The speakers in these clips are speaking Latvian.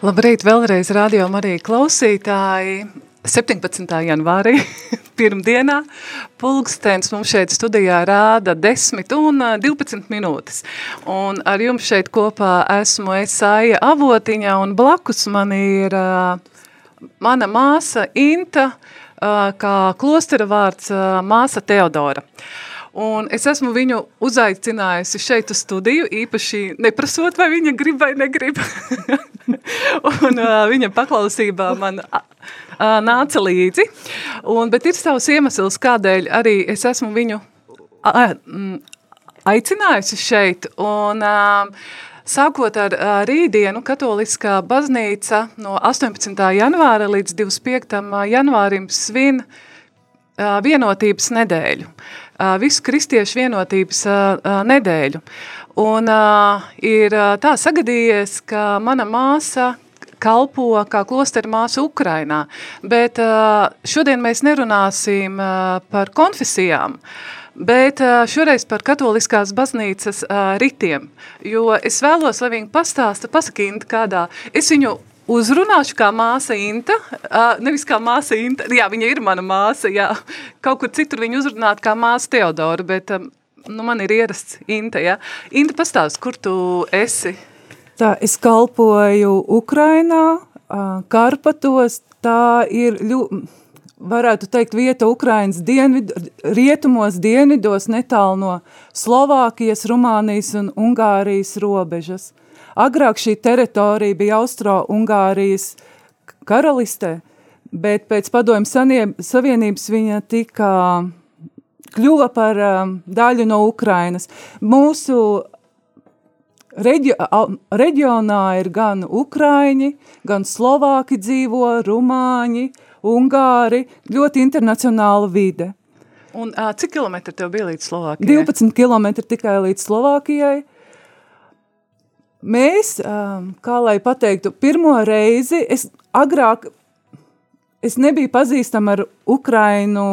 Labrīt, vēlreiz radio Marija klausītāji. 17. janvārī, pirmdienā, pulkstens mums šeit studijā rāda 10 un 12 minūtes. Un ar jums šeit kopā esmu Esaija Avotiņa un blakus man ir uh, mana māsa Inta, uh, kā klostera vārds uh, māsa Teodora. Un es esmu viņu uzaicinājusi šeit uz studiju, īpaši neprasot, vai viņa grib vai negrib. un uh, viņa paklausībā man uh, nāca līdzi. Un, bet ir savs iemesls, kādēļ arī es esmu viņu aicinājusi šeit. Un, uh, Sākot ar rītdienu, katoliskā baznīca no 18. janvāra līdz 25. janvārim svin vienotības nedēļu. Visu kristiešu vienotības nedēļu. Un ir tā sagadījies, ka mana māsa kalpo kā klostera māsa Ukrainā, bet šodien mēs nerunāsim par konfesijām, bet šoreiz par katoliskās baznīcas ritiem, jo es vēlos, lai viņi pastāsta, pasaka Inta kādā, es viņu uzrunāšu kā māsa Inta, uh, nevis kā māsa Inta, jā, viņa ir mana māsa, jā, kaut kur citur viņu uzrunāt kā māsa Teodora, bet um, nu, man ir ierasts Inta, ja? Inta, pastāst, kur tu esi? Tā, es kalpoju Ukrainā, Karpatos, tā ir ļu, varētu teikt vieta Ukrainas dienvid, rietumos, dienvidos, netālu no Slovākijas, Rumānijas un Ungārijas robežas. Agrāk šī teritorija bija Austro-Ungārijas karalistē, bet pēc padomju savienības viņa tika kļuva par um, daļu no Ukrainas. Mūsu reģi reģionā ir gan Ukraiņi, gan Slovāki dzīvo, Rumāņi, Ungāri, ļoti internacionāla vide. Un uh, cik kilometri tev bija līdz Slovākijai? 12 kilometri tikai līdz Slovākijai. Mēs, um, kā lai pateiktu, pirmo reizi, es agrāk, es nebiju pazīstama ar Ukrainu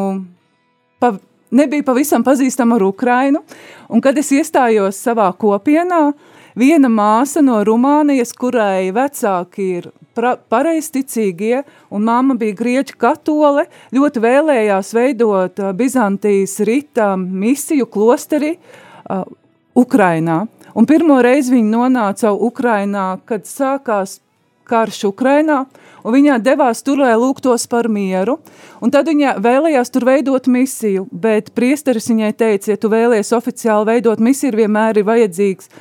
pa, nebija pavisam pazīstama ar Ukrainu, un kad es iestājos savā kopienā, viena māsa no Rumānijas, kurai vecāki ir pareisticīgie, un mamma bija grieķu katole, ļoti vēlējās veidot uh, Bizantijas rita misiju klosteri uh, Ukrainā. Un pirmo reizi viņa nonāca Ukrainā, kad sākās karš Ukrainā, un viņa devās tur, lai lūgtos par mieru, un tad viņa vēlējās tur veidot misiju, bet priesteris viņai teica, ja tu vēlies oficiāli veidot misiju, vienmēr ir vajadzīgs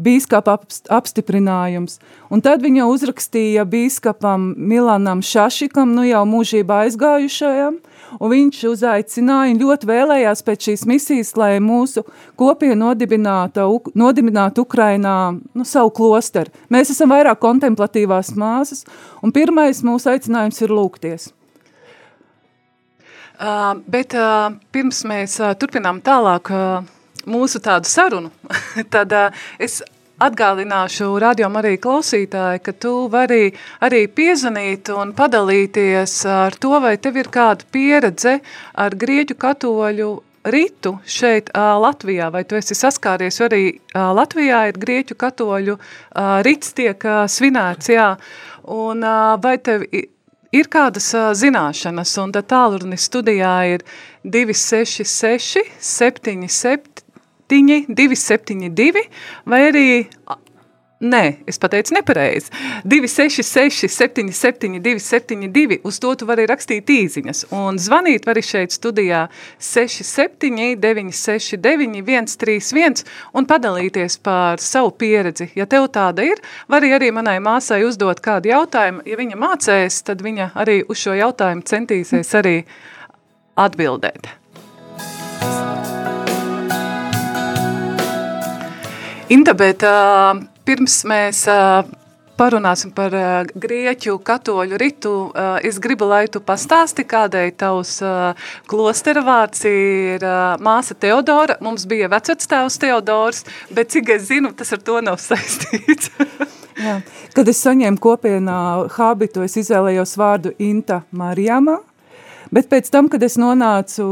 bīskapa apstiprinājums. Un tad viņa uzrakstīja bīskapam Milanam Šašikam, nu jau mūžībā aizgājušajam, un viņš uzaicināja un ļoti vēlējās pēc šīs misijas, lai mūsu kopija nodibinātu, nodibinātu Ukrainā nu, savu klosteru. Mēs esam vairāk kontemplatīvās māsas, un pirmais mūsu aicinājums ir lūgties. Uh, bet uh, pirms mēs uh, turpinām tālāk uh, mūsu tādu sarunu, tad uh, es Atgādināšu radiom arī klausītāji, ka tu vari arī piezvanīt un padalīties ar to, vai tev ir kāda pieredze ar grieķu katoļu ritu šeit Latvijā, vai tu esi saskāries, arī uh, Latvijā ir grieķu katoļu rits tiek svinēts, jā, un vai tev ir kādas zināšanas, un tad tālrunis studijā ir 266 77 272, vai arī Nē, es pateicu nepareizi. 266, 772, 72. Uz to tu vari rakstīt īziņas. Un zvanīt vari šeit studijā 67, 969, 131 un padalīties par savu pieredzi. Ja tev tāda ir, vari arī manai māsai uzdot kādu jautājumu. Ja viņa mācēs, tad viņa arī uz šo jautājumu centīsies arī atbildēt. Inta, bet uh, pirms mēs uh, parunāsim par uh, grieķu katoļu ritu, uh, es gribu, lai tu pastāsti, kādai tavs uh, klostera vārds ir uh, māsa Teodora. Mums bija vecvectēvs Teodors, bet cik es zinu, tas ar to nav saistīts. Jā. Kad es saņēmu kopienā habitu, es izvēlējos vārdu Inta Marijama, bet pēc tam, kad es nonācu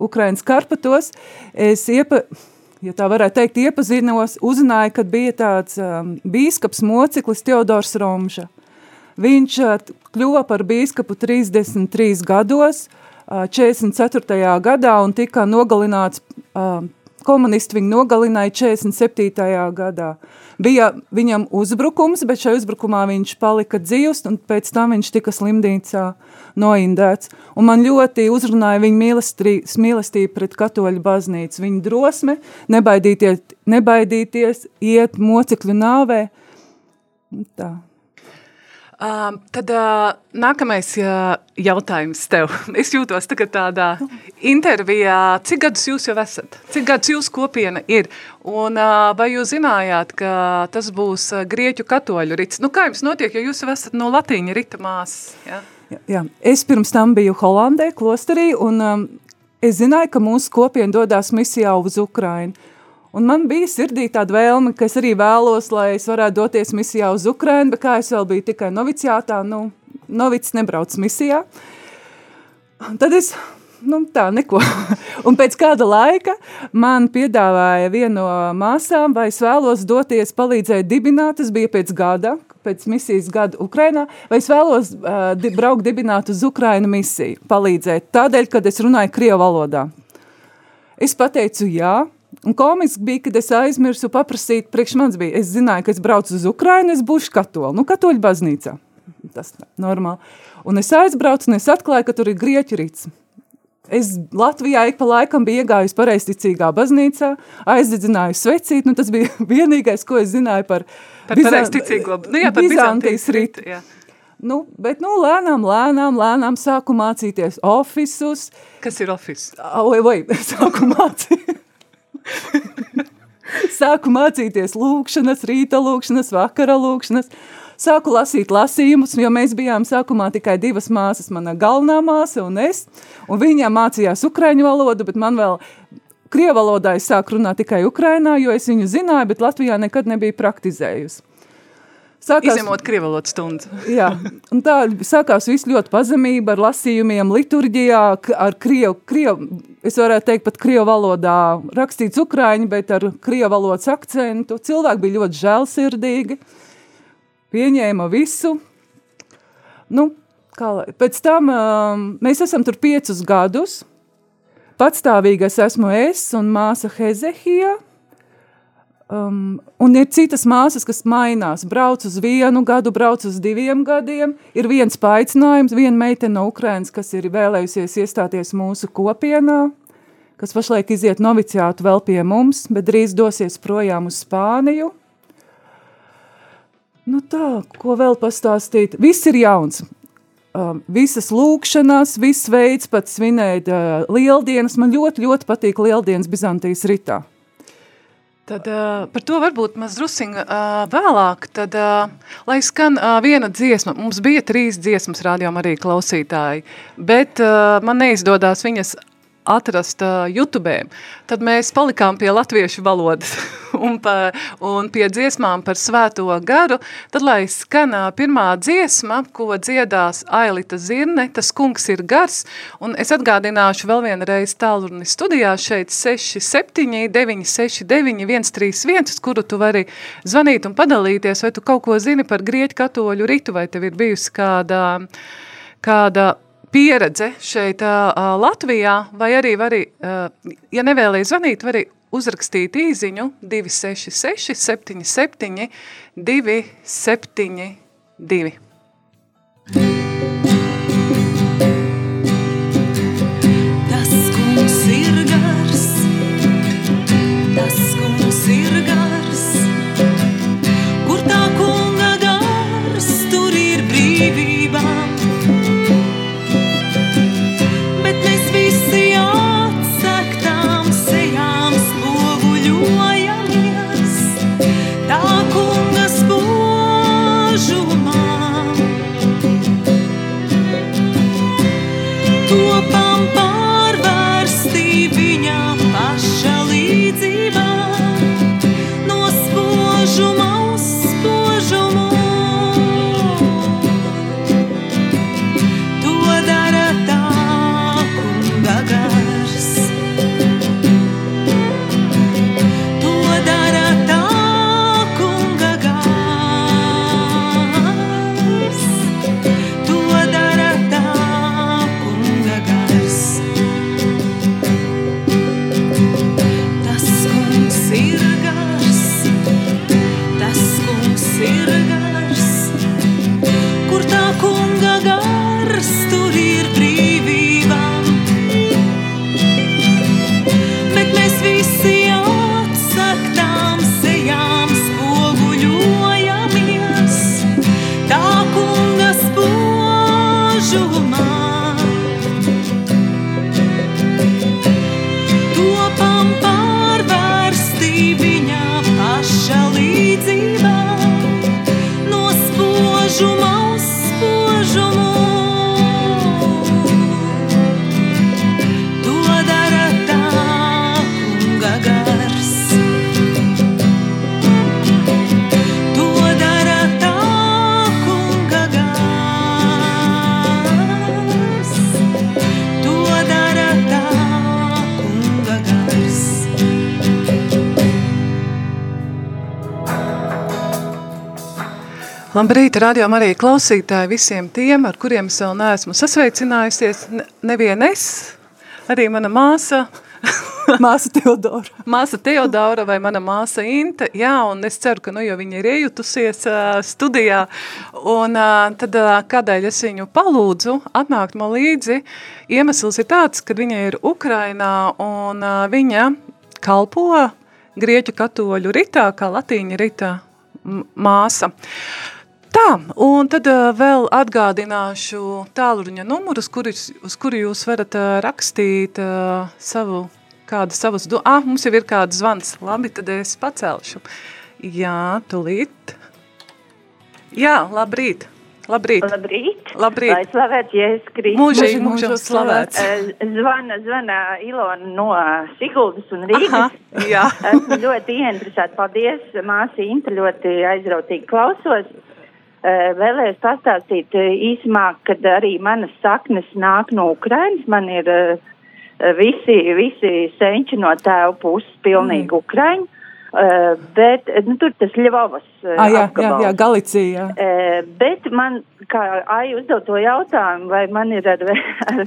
Ukrainas Karpatos, es iepa ja tā varētu teikt, iepazinos, uzzināja, kad bija tāds um, bīskaps mociklis Teodors Romža. Viņš uh, kļuva par bīskapu 33 gados, uh, 44. gadā un tika nogalināts, uh, komunisti viņu nogalināja 47. gadā. Bija viņam uzbrukums, bet šajā uzbrukumā viņš palika dzīvs un pēc tam viņš tika slimdīcā noindēts. Un man ļoti uzrunāja viņa mīlestība, pret katoļu baznīcu, viņa drosme, nebaidīties, nebaidīties iet mocekļu nāvē. Tā. Uh, tad uh, nākamais uh, jautājums tev. Es jūtos tagad tādā intervijā. Cik gadus jūs jau esat? Cik gadus jūsu kopiena ir? Un uh, vai jūs zinājāt, ka tas būs uh, grieķu katoļu rits? Nu, kā jums notiek, jo jūs jau esat no latīņa rita māsas? Ja? Jā, jā. Es pirms tam biju Holandē, klosterī, un um, es zināju, ka mūsu kopiena dodās misijā uz Ukrainu. Un man bija sirdī tāda vēlme, ka es arī vēlos, lai es varētu doties misijā uz Ukrainu, bet kā es vēl biju tikai noviciātā, nu, novics nebrauc misijā. Tad es, nu, tā, neko. Un pēc kāda laika man piedāvāja viena no māsām, vai es vēlos doties palīdzēt dibināt, tas bija pēc gada, pēc misijas gada Ukrainā, vai es vēlos uh, di braukt dibināt uz Ukrainu misiju, palīdzēt, tādēļ, kad es runāju Krievu valodā. Es pateicu jā, Un komiski bija, kad es aizmirsu paprasīt, priekš mans bija, es zināju, ka es braucu uz Ukrainu, es būšu katoļu, nu katoļu baznīcā. Tas normāli. Un es aizbraucu un es atklāju, ka tur ir grieķu rīts. Es Latvijā ik pa laikam biju iegājusi pareizticīgā baznīcā, aizdedzināju svecīt, nu tas bija vienīgais, ko es zināju par, par pareizticīgo, nu jā, par Bizantijas ritu. Jā. Nu, bet, nu, lēnām, lēnām, lēnām sāku mācīties ofisus. Kas ir ofis? Oi, oi, sāku mācīt. Sāku mācīties lūkšanas, rīta lūkšanas, vakara lūkšanas. Sāku lasīt lasījumus, jo mēs bijām sākumā tikai divas māsas, mana galvenā māsa un es. Un viņa mācījās ukraiņu valodu, bet man vēl krievu valodā es sāku runāt tikai ukrainā, jo es viņu zināju, bet Latvijā nekad nebija praktizējusi. Sākās, Izņemot krievalot stundu. jā, un tā sākās viss ļoti pazemība ar lasījumiem, liturģijā, ar krievu, krievu, es varētu teikt pat krievu valodā rakstīts ukraiņi, bet ar krievu valodas akcentu. Cilvēki bija ļoti žēlsirdīgi, pieņēma visu. Nu, kā pēc tam um, mēs esam tur piecus gadus. Patstāvīgais esmu es un māsa Hezehija – Um, un ir citas māsas, kas mainās, brauc uz vienu gadu, brauc uz diviem gadiem. Ir viens paaicinājums, viena meitene no Ukrainas, kas ir vēlējusies iestāties mūsu kopienā, kas pašlaik iziet noviciātu vēl pie mums, bet drīz dosies projām uz Spāniju. Nu tā, ko vēl pastāstīt? Viss ir jauns. Um, visas lūkšanas, viss veids pat svinēt uh, lieldienas. Man ļoti, ļoti patīk lieldienas Bizantijas ritā. Tad uh, par to varbūt maz drusiņ uh, vēlāk, tad, uh, lai skan uh, viena dziesma, mums bija trīs dziesmas rādījām arī klausītāji, bet uh, man neizdodās viņas atrast uh, YouTube. Tad mēs palikām pie latviešu valodas un, pa, un pie dziesmām par svēto garu. Tad, lai skan uh, pirmā dziesma, ko dziedās Ailita Zirne, tas kungs ir gars, un es atgādināšu vēl vienreiz tālruni studijā šeit 67 969 131, uz kuru tu vari zvanīt un padalīties, vai tu kaut ko zini par grieķu katoļu ritu, vai tev ir bijusi kāda, kāda pieredze šeit uh, Latvijā, vai arī, vari, uh, ja nevēlies zvanīt, vari uzrakstīt īziņu 266 77 272. Labrīt, radio arī klausītāji visiem tiem, ar kuriem es vēl neesmu sasveicinājusies. Ne- Nevien es, arī mana māsa, Māsa Teodora. māsa Teodora vai mana māsa Inte. Jā, un es ceru, ka nu jau viņa ir iejutusies uh, studijā. Un uh, tad uh, kādēļ es viņu palūdzu atnākt man līdzi? Iemesls ir tāds, ka viņa ir Ukrainā un uh, viņa kalpo Grieķu katoļu ritā, kā latīņa ritā māsa. Tā, un tad uh, vēl atgādināšu tālruņa numurus, kurus, uz kuru jūs varat uh, rakstīt uh, savu, kādu savus, do... ah, mums jau ir kāds zvans, labi, tad es pacelšu. Jā, tulīt. Jā, labrīt, labrīt, Labrīt! labrīt. Lai slavēts Jēzus Kristus. Mūžīgi, Mūžīgi mūžīgi slavēts. Eh, Zvana, zvana Ilona no Siguldas un Rīgas. Aha, jā. Esmu ļoti ieinteresēta. Paldies, māsa Inta, ļoti aizrautīgi klausos. Eh, Vēlējos pastāstīt eh, īsumā, kad arī manas saknes nāk no Ukrainas. Man ir eh, visi, visi senči no tēva puses pilnīgi mm. Ukraiņi. Eh, Bet nu, tur tas Ļuvovas Ah, jā, jā, jā, Galicija. jā. Eh, Bet man, kā Aija uzdod to jautājumu, vai man ir ar, ar,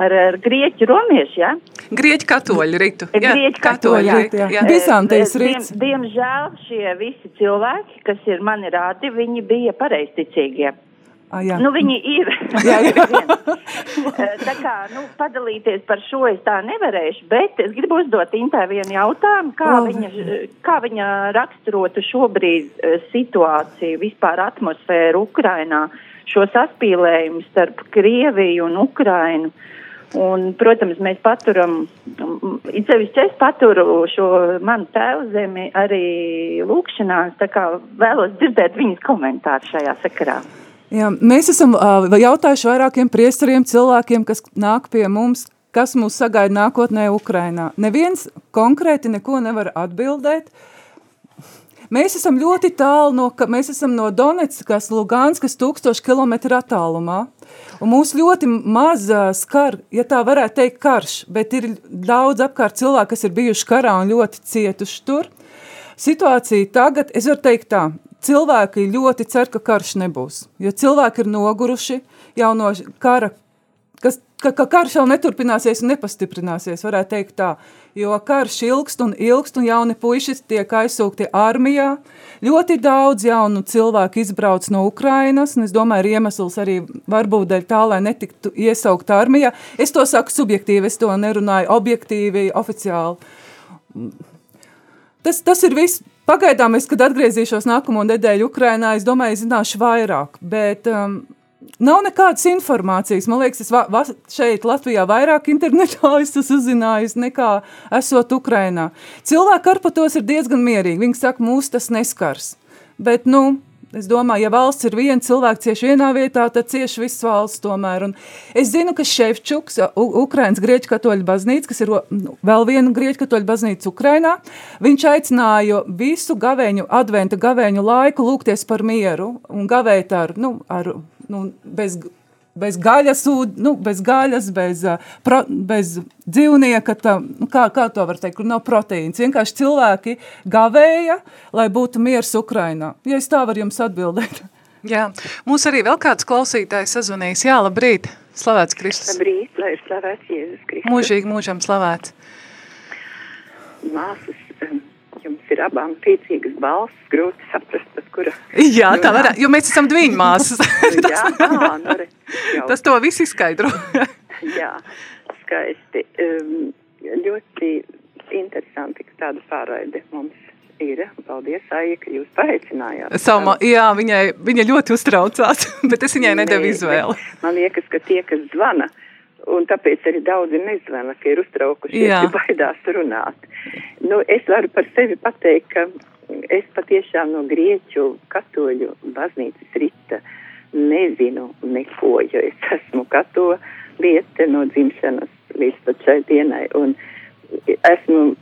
ar, ar grieķu romiešu, ja? Grieķu katoļu ritu. Jā, Grieķu katoļu katoļu, ritu, jā. jā. Bizantijas Eh, rīts. Diem, diemžēl šie visi cilvēki, kas ir mani rādi, viņi bija pareizticīgie. Ah, jā. Nu, viņi ir. Jā, jā. Eh, tā kā, nu, padalīties par šo es tā nevarēšu, bet es gribu uzdot Intē vienu jautājumu, kā, Oh. viņa, kā viņa raksturotu šobrīd eh, situāciju, vispār atmosfēru Ukrainā, šo saspīlējumu starp Krieviju un Ukrainu. Un, protams, mēs paturam, it sevišķi es paturu šo manu tēvu zemi arī lūkšanās, tā kā vēlos dzirdēt viņas komentāru šajā sakarā. Jā, mēs esam uh, jautājuši vairākiem priesteriem cilvēkiem, kas nāk pie mums, kas mūs sagaida nākotnē Ukrainā. Neviens konkrēti neko nevar atbildēt. Mēs esam ļoti tālu no, mēs esam no Donetskas, Luganskas tūkstoši kilometru attālumā. Un mūs ļoti maz skar, ja tā varētu teikt, karš, bet ir daudz apkārt cilvēku, kas ir bijuši karā un ļoti cietuši tur. Situācija tagad, es varu teikt tā, cilvēki ļoti cer, ka karš nebūs, jo cilvēki ir noguruši jau no kara, kas, ka, ka karš jau neturpināsies un nepastiprināsies, varētu teikt tā, jo karš ilgst un ilgst un jauni puiši tiek aizsūkti armijā. Ļoti daudz jaunu cilvēku izbrauc no Ukrainas, un es domāju, ir iemesls arī varbūt dēļ tā, lai netiktu iesaukt armijā. Es to saku subjektīvi, es to nerunāju objektīvi, oficiāli. Tas, tas ir viss. Pagaidām es, kad atgriezīšos nākamo nedēļu Ukrainā, es domāju, zināšu vairāk, bet um, Nav nekādas informācijas. Man liekas, es va, va, šeit Latvijā vairāk internetā esmu uzzinājis nekā esot Ukrainā. Cilvēki ar patos ir diezgan mierīgi. Viņi saka, mūs tas neskars. Bet, nu, es domāju, ja valsts ir viena cilvēka cieši vienā vietā, tad cieši viss valsts tomēr. Un es zinu, ka Ševčuks, Ukrainas grieķu katoļu baznīca, kas ir nu, vēl viena grieķu katoļu baznīca Ukrainā, viņš aicināja visu gavēņu, adventa gavēņu laiku lūgties par mieru un gavēt ar, nu, ar nu, bez, bez gaļas, nu, bez, gaļas bez, pro, bez dzīvnieka, tā, nu, kā, kā to var teikt, kur nav proteīns. Vienkārši cilvēki gavēja, lai būtu miers Ukrainā. Ja es tā varu jums atbildēt. Jā, mums arī vēl kāds klausītājs sazvanījis. Jā, labrīt, slavēts Kristus. Labrīt, lai ir slavēts Jēzus Kristus. Mūžīgi mūžam slavēts. Māsas, ir abām tīcīgas balss, grūti saprast, pat kura. Jā, tā varētu, jo mēs esam dviņu māsas. tas, jā, tā, nu re, tas to viss izskaidro. jā, skaisti. Um, ļoti interesanti, ka tāda pārraide mums ir. Paldies, Aija, ka jūs paaicinājāt. Sama, jā, viņai, viņa ļoti uztraucās, bet es viņai nedevu izvēli. Man liekas, ka tie, kas zvana, un tāpēc arī daudzi nezvana, ka ir uztraukušies, ka baidās runāt. Nu, es varu par sevi pateikt, ka es patiešām no grieķu katoļu baznīcas rita nezinu neko, jo es esmu katoliete no dzimšanas līdz pat šai dienai. Un esmu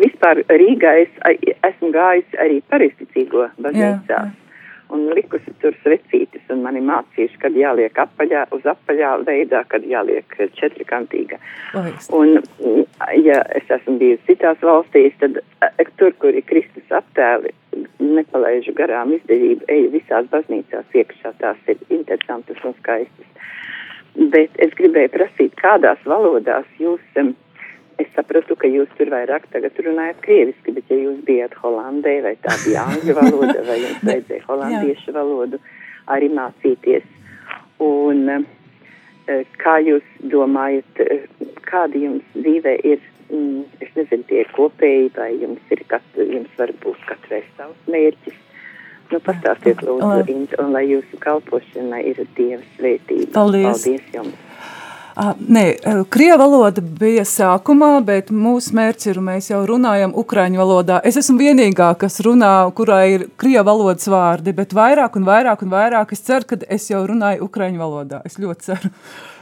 vispār Rīgā, es esmu gājis arī paristicīgo baznīcās. Jā, jā un likusi tur svecītes, un mani mācījuši, kad jāliek apaļā, uz apaļā veidā, kad jāliek četrikantīga. Un, ja es esmu bijusi citās valstīs, tad e, tur, kur ir Kristus aptēli, nepalaižu garām izdevību, eju visās baznīcās iekšā, tās ir interesantas un skaistas. Bet es gribēju prasīt, kādās valodās jūs um, Es sapratu, ka jūs tur vairāk tagad runājat krieviski, bet ja jūs bijat Holandē vai tā bija angļu valoda vai jums vajadzēja holandiešu valodu arī mācīties. Un eh, kā jūs domājat, eh, kādi jums dzīvē ir, mm, es nezinu, tie kopēji vai jums ir, katru, jums var būt katrai savs mērķis? Nu, pastāstiet lūdzu, un lai jūsu kalpošanai ir Dievs svētība. Paldies. Paldies jums. Nē, krievu valoda bija sākumā, bet mūsu mērķis ir, mēs jau runājam ukraiņu valodā. Es esmu vienīgā, kas runā, kurā ir krievu valodas vārdi, bet vairāk un vairāk un vairāk es ceru, ka es jau runāju ukraiņu valodā. Es ļoti ceru.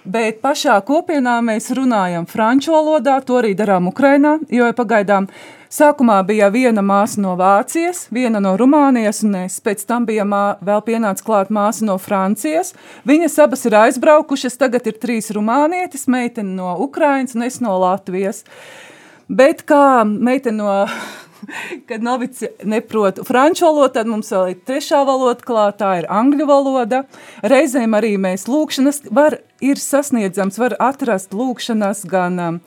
Bet pašā kopienā mēs runājam franču valodā, to arī darām Ukrainā, jo pagaidām Sākumā bija viena māsa no Vācijas, viena no Rumānijas, un es pēc tam bija mā, vēl pienāca klāt māsa no Francijas. Viņas abas ir aizbraukušas, tagad ir trīs rumānietis, meitene no Ukrainas un es no Latvijas. Bet kā meitene no kad novici neprot franču valodu, tad mums vēl ir trešā valoda klāt, tā ir angļu valoda. Reizēm arī mēs lūkšanas var, ir sasniedzams, var atrast lūkšanas gan um,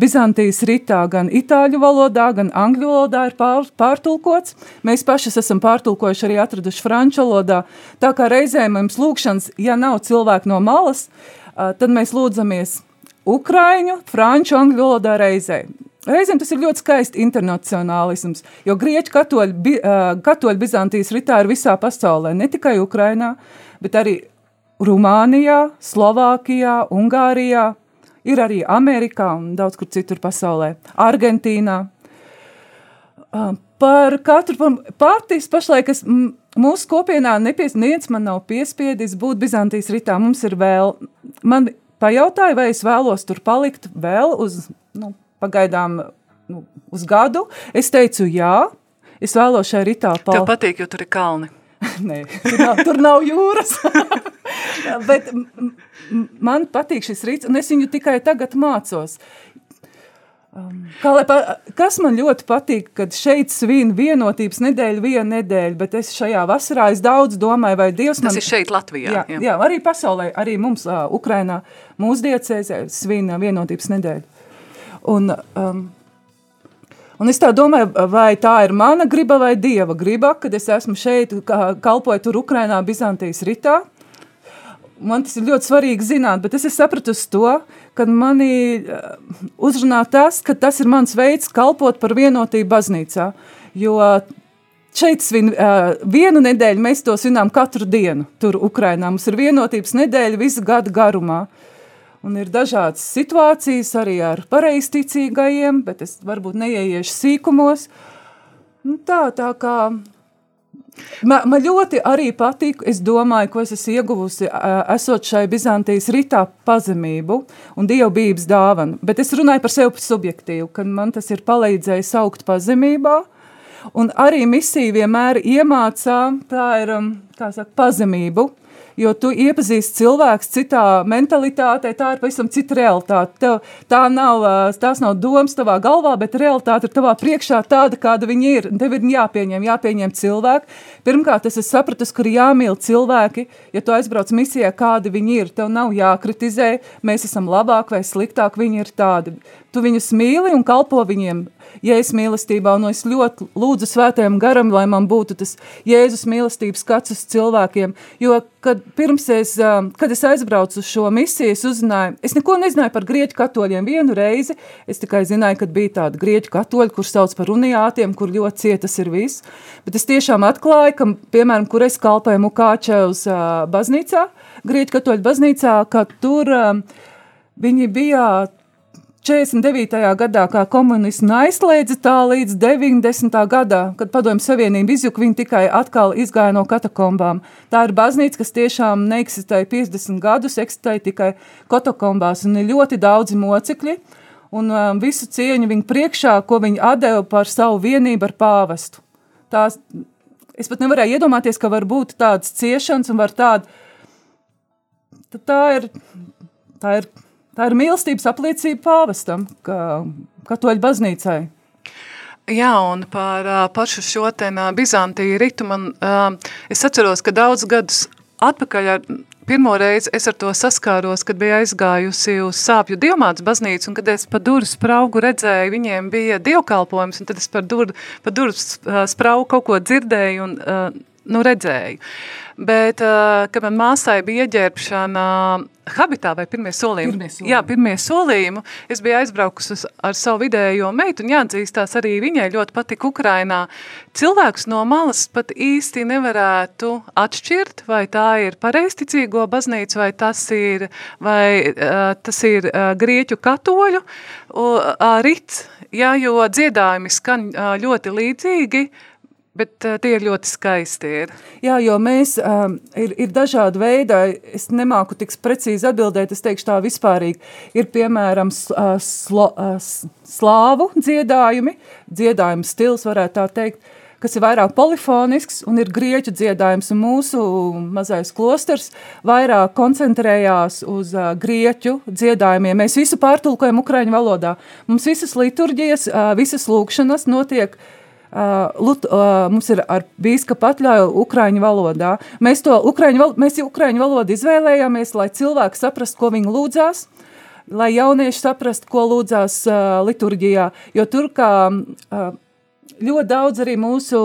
Bizantijas ritā gan itāļu valodā, gan angļu valodā ir pār, pārtulkots. Mēs paši esam pārtulkojuši arī atraduši franču valodā. Tā kā reizēm mums lūkšanas, ja nav cilvēku no malas, tad mēs lūdzamies ukraiņu, franču, angļu valodā reizē. Reizēm tas ir ļoti skaisti internacionālisms, jo grieķu katoļu, bi, katoļu Bizantijas ritā ir visā pasaulē, ne tikai Ukrainā, bet arī Rumānijā, Slovākijā, Ungārijā, Ir arī Amerikā un daudz kur citur pasaulē. Argentīnā. Par katru partijas pašlaik es, mūsu kopienā nepies, neviens man nav piespiedis būt Bizantijas ritā. Mums ir vēl, man pajautāja, vai es vēlos tur palikt vēl uz, nu, pagaidām nu, uz gadu. Es teicu jā, es vēlos šajā ritā palikt. Tev patīk, jo tur ir kalni. Nē, tur nav, tur nav jūras. Bet man patīk šis rīts, un es viņu tikai tagad mācos. Um, kā kas man ļoti patīk, kad šeit svin vienotības nedēļa, viena nedēļa, bet es šajā vasarā es daudz domāju, vai Dievs man... Tas ir šeit Latvijā. Jā, jā. jā arī pasaulē, arī mums uh, Ukrainā, mūsu diecēzē svin vienotības nedēļa. Un, um, un es domāju, vai tā ir mana griba vai Dieva griba, kad es esmu šeit, kalpoju tur Ukrainā, Bizantijas ritā, man tas ir ļoti svarīgi zināt, bet es esmu sapratusi to, ka manī eh, uzrunā tas, ka tas ir mans veids kalpot par vienotību baznīcā, jo šeit svin, uh, vienu nedēļu mēs to svinām katru dienu tur Ukrainā. Mums ir vienotības nedēļa visu gadu garumā. Un ir dažādas situācijas arī ar pareizticīgajiem, bet es varbūt neieiešu sīkumos. Nu tā, tā kā Man, man ļoti arī patīk, es domāju, ko es esmu ieguvusi, esot šai Bizantijas ritā pazemību un dievbības dāvanu, bet es runāju par sevi subjektīvu, kad man tas ir palīdzējis augt pazemībā, un arī misija vienmēr iemācā, tā ir, kā saka, pazemību, jo tu iepazīsti cilvēks citā mentalitātē, tā ir pavisam cita realitāte. Tev, tā nav, tās nav domas tavā galvā, bet realitāte ir tavā priekšā tāda, kāda viņi ir. Tev ir jāpieņem, jāpieņem cilvēki. Pirmkārt, es esmu sapratis, kur jāmīl cilvēki, ja tu aizbrauc misijā, kādi viņi ir. Tev nav jākritizē, mēs esam labāk vai sliktāk, viņi ir tādi. Tu viņus mīli un kalpo viņiem Jēzus mīlestībā, un es ļoti lūdzu svētajam garam, lai man būtu tas Jēzus mīlestības skats uz cilvēkiem, jo, kad pirms es, kad es aizbraucu uz šo misiju, es uzzināju, es neko nezināju par grieķu katoļiem. Vienu reizi, es tikai zināju, ka bija tāda grieķu katoļi, kur sauc par uniātiem, kur ļoti cietas ir viss, bet es tiešām atklāju, ka, piemēram, kur es kalpoju Mukāčevs baznīcā, grieķu katoļu baznīcā, ka tur viņi bija 49. gadā, kā komunismu aizliedza tā līdz 90. gadā, kad padomju savienība izjuka, viņi tikai atkal izgāja no katakombām. Tā ir baznīca, kas tiešām neeksistēja 50 gadus, eksistēja tikai katakombās, un ir ļoti daudzi mocekļi, un um, visu cieņu viņu priekšā, ko viņi atdeva par savu vienību ar pāvestu. Tās, es pat nevarēju iedomāties, ka var būt tādas ciešanas un var tāda, tā ir, tā ir, Tā ir mīlestības apliecība pāvestam, ka katoļu baznīcai. Jā, un par pašu šo ten Bizantiju ritu man, es atceros, ka daudz gadus atpakaļ ar pirmo reizi es ar to saskāros, kad bija aizgājusi uz sāpju dievmāts baznīcu, un kad es pa durvis spraugu redzēju, viņiem bija dievkalpojums, un tad es par, dur, par durvis spraugu kaut ko dzirdēju un nu, redzēju. Bet, uh, kad man māsai bija ieģērbšana habitā vai pirmie solījumi, pirmie solījumi. jā, pirmie solījumi, es biju aizbraukusi ar savu vidējo meitu, un jāatzīstās arī viņai ļoti patika Ukrainā. Cilvēks no malas pat īsti nevarētu atšķirt, vai tā ir pareisticīgo baznīca, vai tas ir, vai, uh, tas ir uh, grieķu katoļu uh, rits, jā, jo dziedājumi skan uh, ļoti līdzīgi, Bet uh, tie ir ļoti skaisti. Ir. Jā, jo mēs um, ir, ir dažādi veidi. Es nemāku tik precīzi atbildēt. Es teikšu tā vispārīgi. Ir piemēram slo, slāvu dziedājumi, dziedājuma stils varētu tā teikt, kas ir vairāk polifonisks un ir grieķu dziedājums. Mūsu mazais klosters vairāk koncentrējās uz uh, grieķu dziedājumiem. Mēs visu pārtulkojam ukraiņu valodā. Mums visas liturģijas, uh, visas lūkšanas notiek uh, Uh, lut, uh, mums ir ar bīskapa atļauju ukraiņu valodā. Mēs to ukraiņu, mēs ukraiņu valodu izvēlējāmies, lai cilvēki saprast, ko viņi lūdzās, lai jaunieši saprast, ko lūdzās uh, liturģijā, jo tur kā uh, ļoti daudz arī mūsu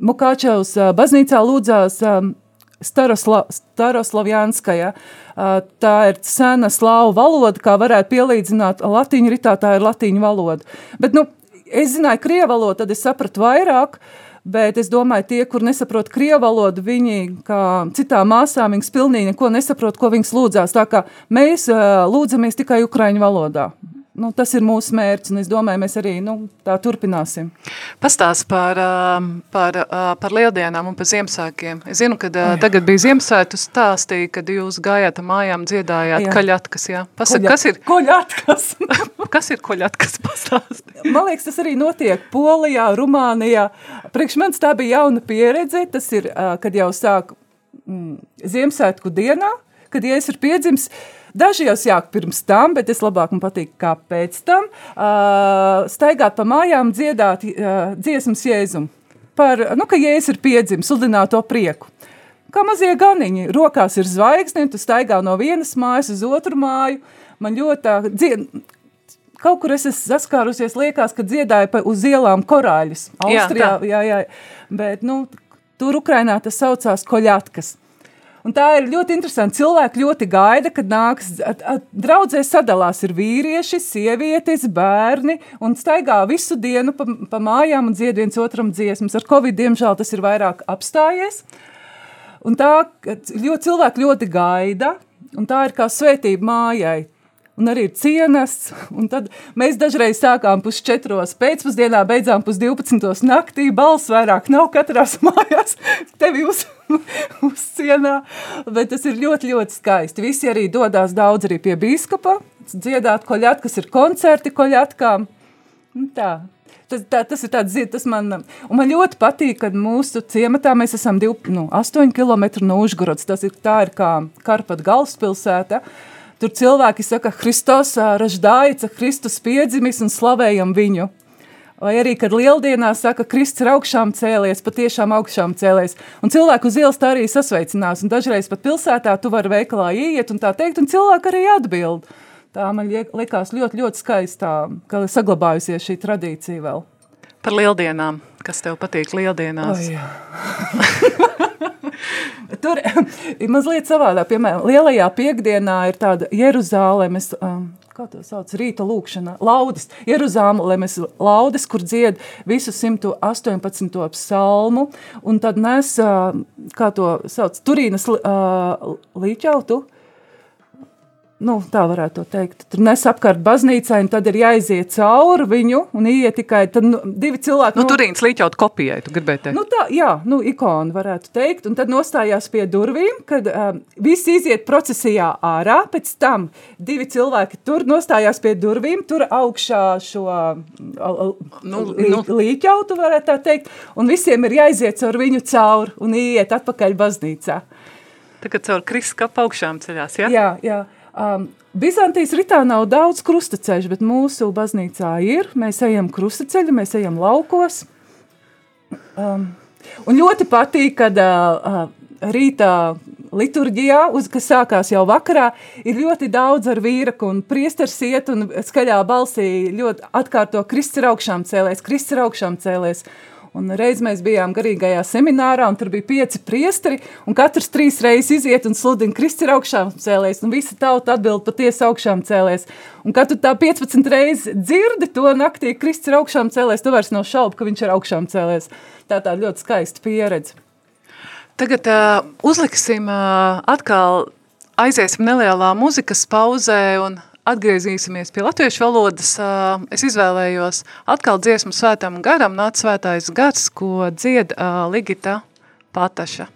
Mukāčevs uh, baznīcā lūdzās um, Starosla, Staroslavjanskaja. Uh, tā ir sena slāvu valoda, kā varētu pielīdzināt latīņu ritā, tā ir latīņu valoda. Bet, nu, es zināju krievu valodu, tad es sapratu vairāk, bet es domāju, tie, kur nesaprot krievu valodu, viņi, kā citām māsām, viņas pilnīgi neko nesaprot, ko viņas lūdzās. Tā kā mēs uh, lūdzamies tikai ukraiņu valodā nu, tas ir mūsu mērķis, un es domāju, mēs arī nu, tā turpināsim. Pastāst par, par, par lieldienām un par Ziemassvētkiem. Es zinu, ka tagad bija Ziemassvētku stāstīja, kad jūs gājāt mājām, dziedājāt jā. kaļatkas, jā. Pasaka, Koļat, kas ir? Koļatkas. kas ir koļatkas? Pastāst. Man liekas, tas arī notiek Polijā, Rumānijā. Priekš manis tā bija jauna pieredze, tas ir, kad jau sāk mm, Ziemassvētku dienā, kad, ja es ir piedzims, Daži jau sāk pirms tam, bet es labāk man patīk kā pēc tam. Uh, staigāt pa mājām, dziedāt uh, dziesmas jēzumu. Par, nu, ka jēzus ir piedzimis, sludināt to prieku. Kā mazie ganiņi, rokās ir zvaigzne, tu staigā no vienas mājas uz otru māju. Man ļoti tā, dzied, kaut kur es esmu saskārusies, liekas, ka dziedāja pa, uz ielām korāļus. Austrijā, jā, jā, jā. Bet, nu, tur Ukrainā tas saucās koļatkas. Un tā ir ļoti interesanti. Cilvēki ļoti gaida, kad nāks. Draudzē sadalās ir vīrieši, sievietes, bērni un staigā visu dienu pa, pa mājām un dzied viens otram dziesmas. Ar Covid, diemžēl, tas ir vairāk apstājies. Un tā ļoti, cilvēki ļoti gaida, un tā ir kā svētība mājai un arī ir cienests. Tad mēs dažreiz sākām pus četros pēcpusdienā, beidzām pus 12. naktī. Balss vairāk nav katrās mājās, tevi uz, uz cienā. Bet tas ir ļoti, ļoti skaisti. Visi arī dodās daudz arī pie bīskapa, dziedāt koļat, kas ir koncerti koļatkām. Tā, Tas, tā, tas ir tāds, tas man, un man ļoti patīk, kad mūsu ciematā mēs esam div, nu, 8 km no Užgorods. Tas ir tā ir kā Karpat galvaspilsēta. Tur cilvēki saka, Kristus raždājica, Kristus piedzimis un slavējam viņu. Vai arī, kad lieldienā saka, Kristus ir augšām cēlies, patiešām augšām cēlies. Un cilvēku uz ielas tā arī sasveicinās. Un dažreiz pat pilsētā tu vari veikalā ieiet un tā teikt, un cilvēki arī atbild. Tā man likās ļoti, ļoti skaistā, ka saglabājusies šī tradīcija vēl. Par lieldienām. Kas tev patīk lieldienās? Oh, Tur ir mazliet savādāk. Piemēram, lielajā piekdienā ir tāda Jeruzālēmes, um, kā to sauc, rīta lūkšana, laudas. Jeruzālēmes laudas, kur dzied visu 118. psalmu, un tad nes, uh, kā to sauc, Turīnas uh, līķautu, nu, tā varētu teikt, tur nes apkārt baznīcai, un tad ir jāiziet cauri viņu, un ieiet tikai tad, nu, divi cilvēki. Nu, nu Turīns līķaut kopijai, tu gribēji teikt. Nu, tā, jā, nu, ikona varētu teikt, un tad nostājās pie durvīm, kad um, visi iziet procesijā ārā, pēc tam divi cilvēki tur nostājās pie durvīm, tur augšā šo nu, lī, nu. līķautu, varētu tā teikt, un visiem ir jāiziet caur viņu cauri un ieiet atpakaļ baznīcā. Tagad caur Kristus kapa augšām ceļās, ja? Jā, jā. Um, Bizantijas ritā nav daudz krustaceļu, bet mūsu baznīcā ir. Mēs ejam krustaceļu, mēs ejam laukos. Um, un ļoti patīk, kad uh, uh, rītā liturģijā, uz, kas sākās jau vakarā, ir ļoti daudz ar vīraku un priestars iet un skaļā balsī ļoti atkārto Kristus ir augšām cēlēs, Kristus ir augšām cēlēs. Un reiz mēs bijām garīgajā seminārā, un tur bija pieci priesteri, un katrs trīs reizes iziet un sludina, Kristus ir augšām cēlēs, un visa tauta atbild patiesi augšām cēlēs. Un kad tu tā 15 reizes dzirdi to naktī, Kristus ir augšām cēlēs, tu vairs nav šaubu, ka viņš ir augšām cēlēs. Tā tā ļoti skaista pieredze. Tagad uh, uzliksim uh, atkal, aiziesim nelielā muzikas pauzē un atgriezīsimies pie latviešu valodas. Es izvēlējos atkal dziesmu svētam garam, nāc svētais gars, ko dzied Ligita Pataša.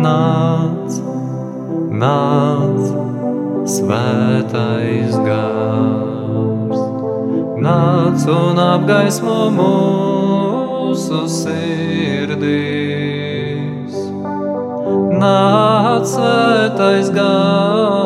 Nāc, nāc, svētais gars. Nāc un apgaismo mūsu sirdīs. Nāc svētais gars,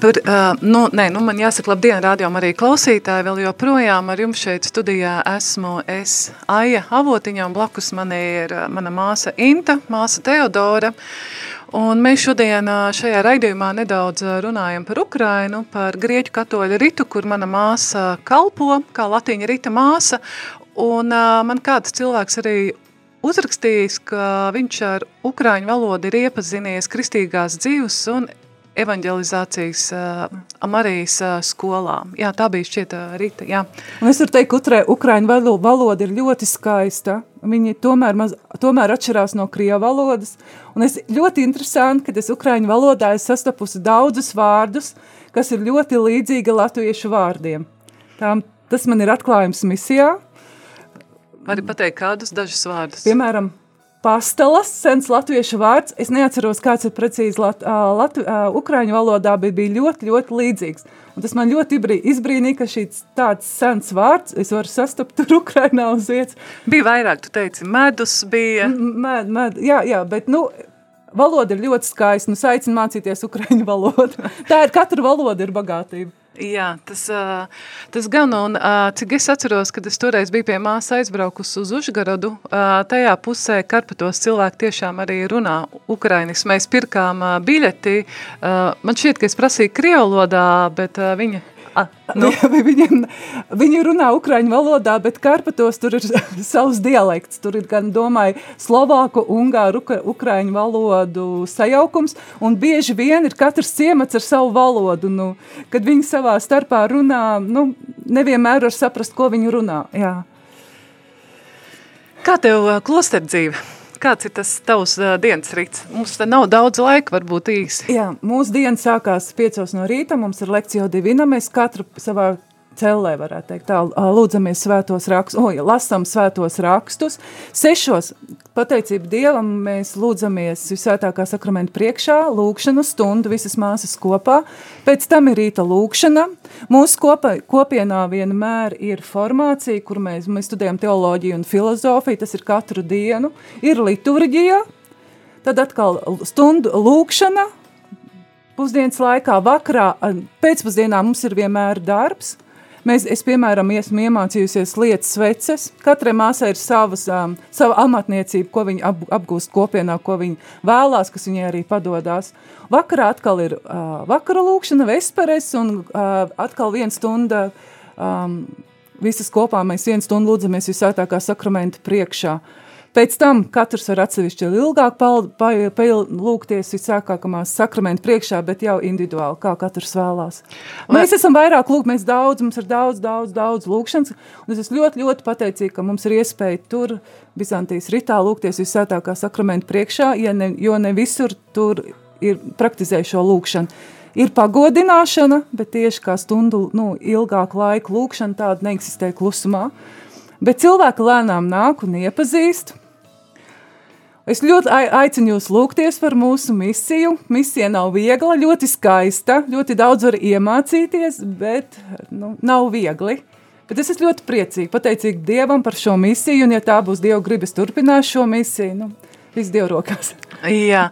Labi, uh, nu, nē, nu man jāsaka, labdien, rādījām arī klausītāji. Vēl joprojām ar jums šeit studijā esmu es, Aija Avotiņa, un blakus man ir mana māsa Inta, māsa Teodora. Un mēs šodien šajā raidījumā nedaudz runājam par Ukrainu, par grieķu katoļu ritu, kur mana māsa kalpo, kā latīņa rita māsa. Un man kāds cilvēks arī uzrakstījis, ka viņš ar ukraiņu valodu ir iepazinies kristīgās dzīves un evanģelizācijas Marijas skolā. Jā, tā bija šķiet Rita, jā. Un es varu teikt, ka ukraiņu valo- valoda ir ļoti skaista. Viņi tomēr, maz, tomēr atšķirās no krievu valodas. Un es ļoti interesanti, ka es ukraiņu valodā esmu sastapusi daudzus vārdus, kas ir ļoti līdzīgi latviešu vārdiem. Tā, tas man ir atklājums misijā. Vari pateikt kādus dažus vārdus? Piemēram, pastelas, sens latviešu vārds. Es neatceros, kāds ir precīzi lat, ā, lat, ā, ukraiņu valodā, bet bija ļoti, ļoti līdzīgs. Un tas man ļoti izbrī- izbrīnīja, ka šīs tāds sens vārds es varu sastapt tur Ukrainā uz vietas. Bija vairāk, tu teici, medus bija. Med, med, jā, jā, bet nu, valoda ir ļoti skaista. Nu, aicinu mācīties ukraiņu valodu. Tā ir katra valoda ir bagātība. Jā, tas, tas gan, un cik es atceros, kad es toreiz biju pie māsas aizbraukus uz Užgorodu, ā, tajā pusē Karpatos cilvēki tiešām arī runā ukrainis. Mēs pirkām biļeti, man šķiet, ka es prasīju krievlodā, bet viņa... A, Nu. Viņiem, viņi runā ukraiņu valodā, bet Karpatos tur ir savs dialekts. Tur ir gan, domāju, slovāku, ungāru, ukra, ukraiņu valodu sajaukums, un bieži vien ir katrs ciemats ar savu valodu. Nu, kad viņi savā starpā runā, nu, nevienmēr var saprast, ko viņi runā. Jā. Kā tev ā, klosterdzīve? Kāds ir tas tavs ā, dienas rīts? Mums te nav daudz laika, varbūt īsi. Jā, mūsu diena sākās 5 no rīta, mums ir lekcija divina, mēs katru savā cellē, varētu teikt, tā, lūdzamies svētos rakstus, oj, lasam svētos rakstus. Sešos, pateicību Dievam, mēs lūdzamies visvētākā sakramenta priekšā, lūkšanu stundu, visas māsas kopā. Pēc tam ir rīta lūkšana. Mūsu kopa, kopienā vienmēr ir formācija, kur mēs, mēs studējam teoloģiju un filozofiju, tas ir katru dienu. Ir liturģija, tad atkal stundu lūkšana, pusdienas laikā, vakarā, pēcpusdienā mums ir vienmēr darbs. Mēs, es, piemēram, esmu iemācījusies lietas sveces. Katrai māsai ir savas, um, sava amatniecība, ko viņa ap, apgūst kopienā, ko viņa vēlās, kas viņai arī padodās. Vakarā atkal ir uh, vakara lūkšana, vesperes, un uh, atkal viena stunda, um, visas kopā mēs vienu stundu lūdzamies visvētākā sakramenta priekšā. Pēc tam katrs var atsevišķi ilgāk pal, pa, pa, lūgties visākākamās sakramenta priekšā, bet jau individuāli, kā katrs vēlās. Mēs esam vairāk lūgt, mēs daudz, mums ir daudz, daudz, daudz lūgšanas, un es esmu ļoti, ļoti pateicīga, ka mums ir iespēja tur Bizantijas ritā lūgties visvētākā sakramenta priekšā, ja ne, jo ne visur tur ir praktizē šo lūgšanu. Ir pagodināšana, bet tieši kā stundu nu, ilgāku laiku lūkšana tāda neeksistē klusumā. Bet cilvēki lēnām nāk un iepazīst. Es ļoti ai- aicinu jūs lūgties par mūsu misiju. Misija nav viegla, ļoti skaista, ļoti daudz var iemācīties, bet nu, nav viegli. Bet es esmu ļoti priecīga, pateicīga Dievam par šo misiju, un ja tā būs Dieva gribas turpināt šo misiju, nu, viss Dieva rokās. Jā,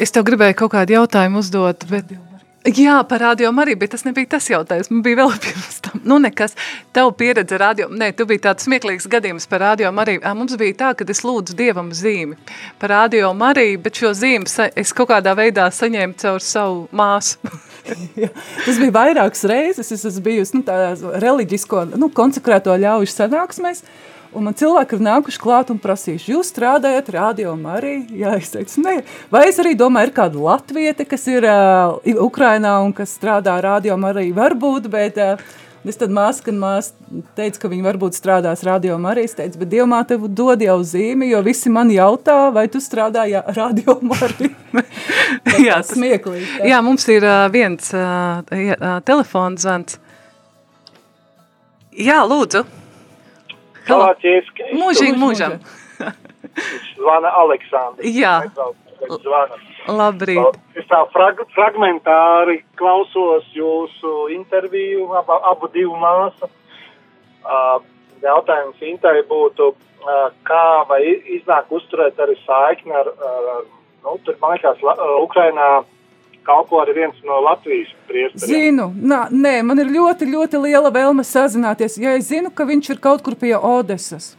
es tev gribēju kaut kādu jautājumu uzdot, bet... Jā, par radio arī, bet tas nebija tas jautājums. Man bija vēl pirms tam. Nu, nekas. Tev pieredze radio. Nē, tu biji tāds smieklīgs gadījums par radio arī. Mums bija tā, ka es lūdzu Dievam zīmi par radio arī, bet šo zīmi es kaut kādā veidā saņēmu caur savu māsu. Jā, Tas bija vairākas reizes. Es esmu bijusi nu, reliģisko, nu, konsekrēto ļaužu sanāksmēs. Un man cilvēki ir nākuši klāt un prasījuši, jūs strādājat radio arī? Jā, es teicu, nē. Vai es arī domāju, ir kāda latviete, kas ir uh, Ukrainā un kas strādā radio arī varbūt, bet uh, es tad māsa, kad māsa teica, ka viņi varbūt strādās radio arī, es teicu, bet Dievmā tev dod jau zīmi, jo visi man jautā, vai tu strādā radio arī. Jā, tas- smieklīgi. Jā, mums ir uh, viens uh, uh, telefons zvans. Jā, lūdzu. Salaķiski. Mūžīgi mūžam. Zvana Aleksandrs. Jā. Zvana. Labrīt. Es tā frag fragmentāri klausos jūsu interviju, ab, abu divu māsu. Uh, jautājums Intai būtu, uh, kā vai iznāk uzturēt arī saikni ar, ar nu, tur, man liekas, uh, Ukrainā kalpo arī viens no Latvijas priesteriem. Zinu, nā, nē, man ir ļoti, ļoti liela vēlme sazināties. Ja es zinu, ka viņš ir kaut kur pie Odesas.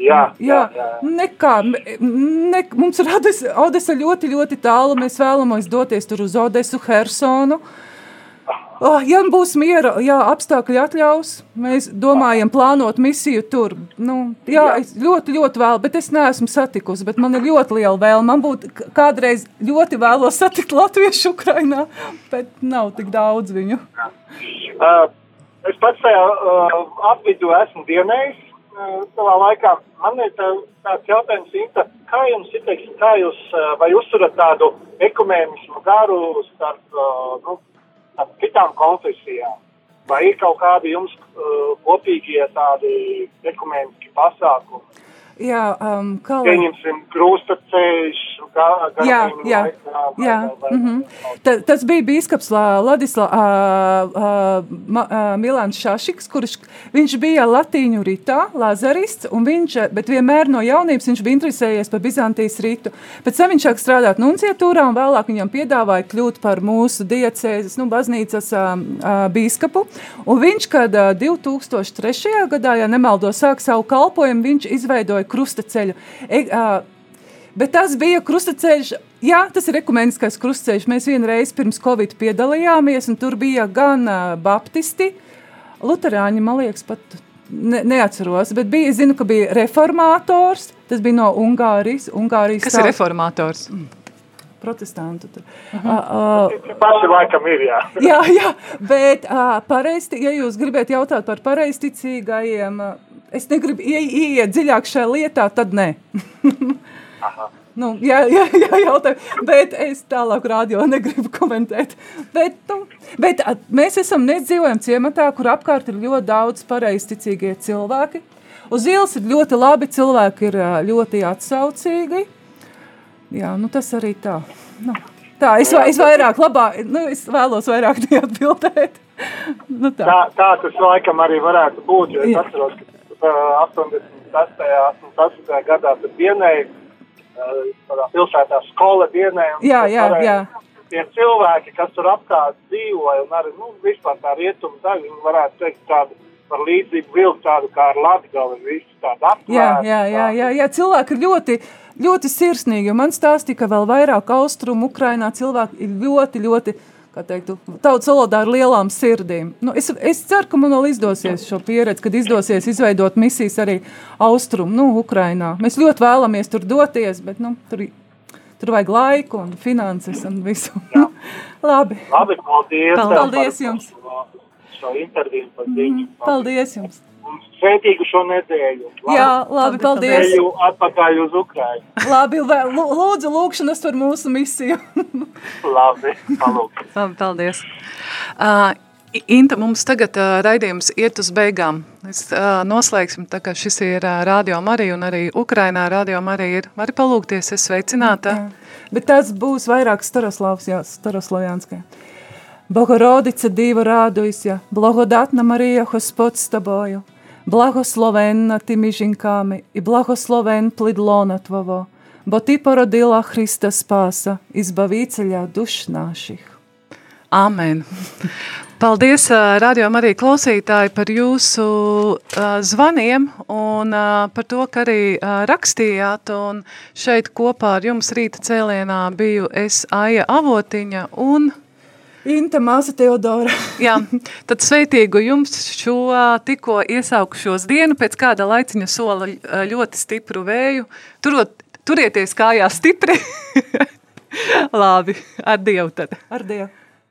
Jā, Jā, nekā. Ne, mums ir Odesa, ļoti, ļoti tālu. Mēs vēlamies doties tur uz Odesu, Hersonu. Oh, ja būs miera, jā, apstākļi atļaus, mēs domājam plānot misiju tur. Nu, jā, jā. Es ļoti, ļoti vēl, bet es neesmu satikusi, bet man ir ļoti liela vēlme. Man būtu kādreiz ļoti vēlos satikt latviešu Ukrainā, bet nav tik daudz viņu. Uh, es pats tajā uh, apvidū esmu dienējis uh, savā laikā. Man ir tā, tāds jautājums, Inta, kā jums ir, kā jūs, uh, vai uzturat tādu ekumēnismu garu starp, uh, nu, starp citām konfesijām? Vai ir kaut kādi jums uh, kopīgie tādi ekumēniski pasākumi? Jā, um, kā lai... Pieņemsim krusta ceļš, kā, Jā, jā, jā. Mm -hmm. Ta, tas bija bīskaps Ladislavs Milāns Šašiks, kurš viņš bija latīņu ritā, lazarists, un viņš, bet vienmēr no jaunības viņš bija interesējies par Bizantijas ritu. Pēc tam viņš sāk strādāt nunciatūrā, un vēlāk viņam piedāvāja kļūt par mūsu diecēzes, nu, baznīcas uh, uh, bīskapu. Un viņš, kad uh, 2003. gadā, ja nemaldo, sāk savu kalpojumu, viņš izveidoja krustaceļu. E, uh, Bet tas bija krustaceļš. Jā, tas ir ekumeniskais krustaceļš. Mēs vienreiz pirms Covid piedalījāmies, un tur bija gan uh, baptisti, luterāņi, man liekas, pat ne, neatceros, bet bija, es zinu, ka bija reformātors, tas bija no Ungārijas. Ungārijas Kas ir reformātors? Protestantu. Tur. Uh, uh, Paši laikam ir, jā. jā, jā, bet uh, pareisti, ja jūs gribat jautāt par pareizticīgajiem, uh, es negribu ie, ieiet dziļāk šajā lietā, tad nē. nu, jā, jā, jā, jautāju, bet es tālāk rādio negribu komentēt. Bet, nu, bet mēs esam nedzīvojam ciematā, kur apkārt ir ļoti daudz pareizticīgie cilvēki. Uz ielas ir ļoti labi, cilvēki ir ļoti atsaucīgi. Jā, nu tas arī tā. Nu, tā, es, va- es vairāk labā, nu, es vēlos vairāk neatbildēt. nu, tā. Tā, tā tas laikam arī varētu būt, es atceros, ka uh, 86. 88. gadā tur dienēja, tādā pilsētā skola dienēja. un Jā, jā, jā. Tie cilvēki, kas tur apkārt dzīvoja, un arī, nu, vispār tā rietuma daļa, viņi varētu teikt tādu par līdzību vilku tādu kā ar Latgali, visu tādu Jā, apmēru. jā, jā, jā, jā, cilvēki ir ļoti, ļoti sirsnīgi. un Man stāstīja, ka vēl vairāk austrumu Ukrainā cilvēki ir ļoti, ļoti, kā teiktu, tautas valodā ar lielām sirdīm. Nu, es, es ceru, ka man vēl izdosies šo pieredzi, kad izdosies izveidot misijas arī austrumu, nu, Ukrainā. Mēs ļoti vēlamies tur doties, bet, nu, tur, tur vajag laiku un finanses un visu. Labi. Labi, paldies. Paldies par jums. Šo interviju par ziņu. Paldies jums un sveitīgu šo nedēļu. Labu, Jā, labi, paldies. Eju atpakaļ uz Ukrainu. Labi, lūdzu, lūkšanas par mūsu misiju. labi, palūk. Labi, paldies. Uh, Inta, mums tagad uh, raidījums iet uz beigām. Es uh, noslēgsim, tā kā šis ir uh, Radio Marija un arī Ukrainā Radio Marija ir. Vari palūkties, es sveicināta. Jā. Bet tas būs vairāk Staroslavs, jā, Staroslojānskai. Bogorodice diva rādujas, ja, blagodatna Marija, Hospod s tobою. благословенна ти між жінками і благословен плід лона Твого, бо Ти породила Христа Спаса і Збавителя душ наших. Amen. Paldies, ā, radio arī klausītāji, par jūsu uh, zvaniem un uh, par to, ka arī uh, rakstījāt. Un šeit kopā ar jums rīta cēlienā biju es Aija Avotiņa un Inta māsa Teodora. Jā, tad sveitīgu jums šo tikko iesaukušos dienu, pēc kāda laiciņa sola ļoti stipru vēju. Turot, turieties kājās stipri. Labi, ar Dievu tad. Ar Dievu.